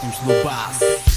Jatimos no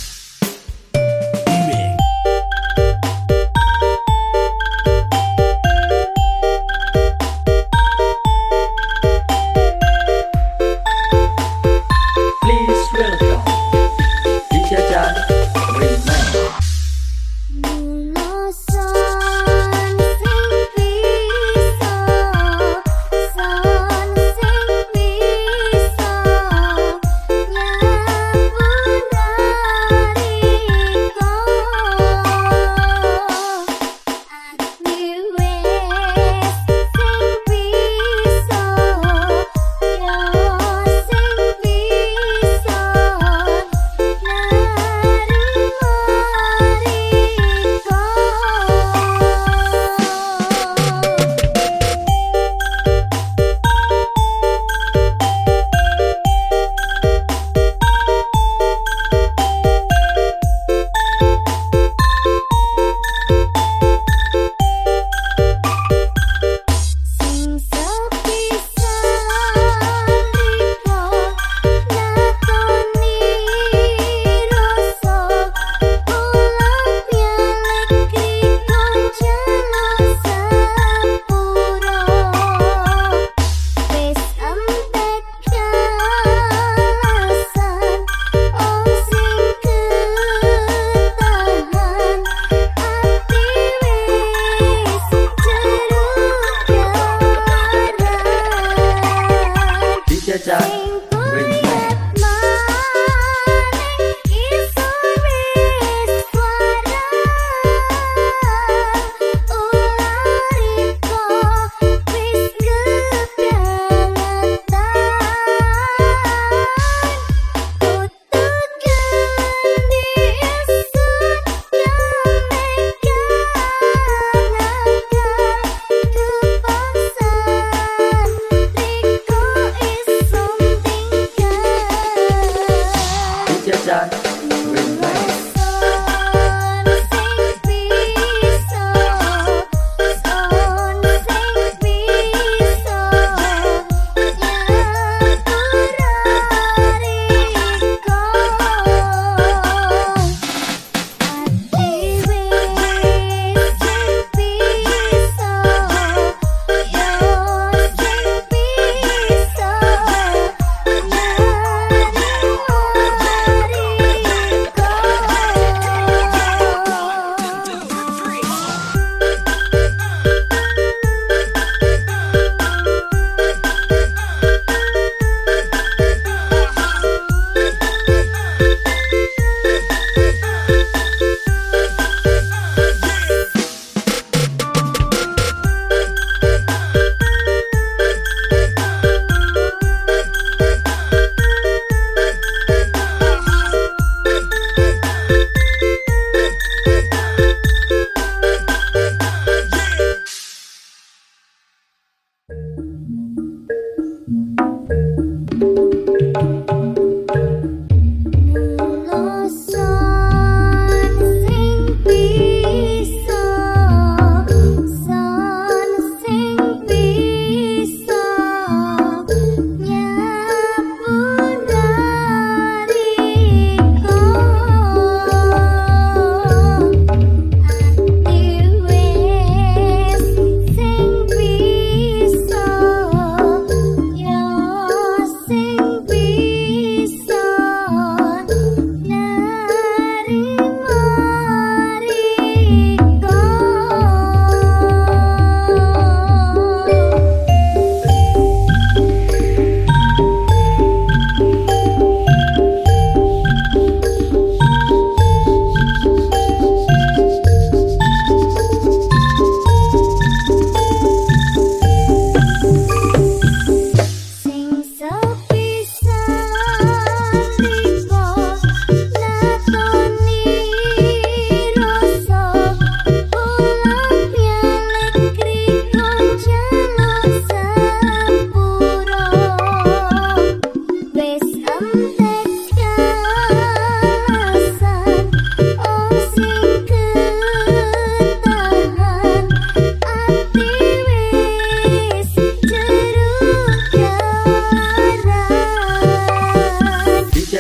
DJ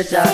DJ Jan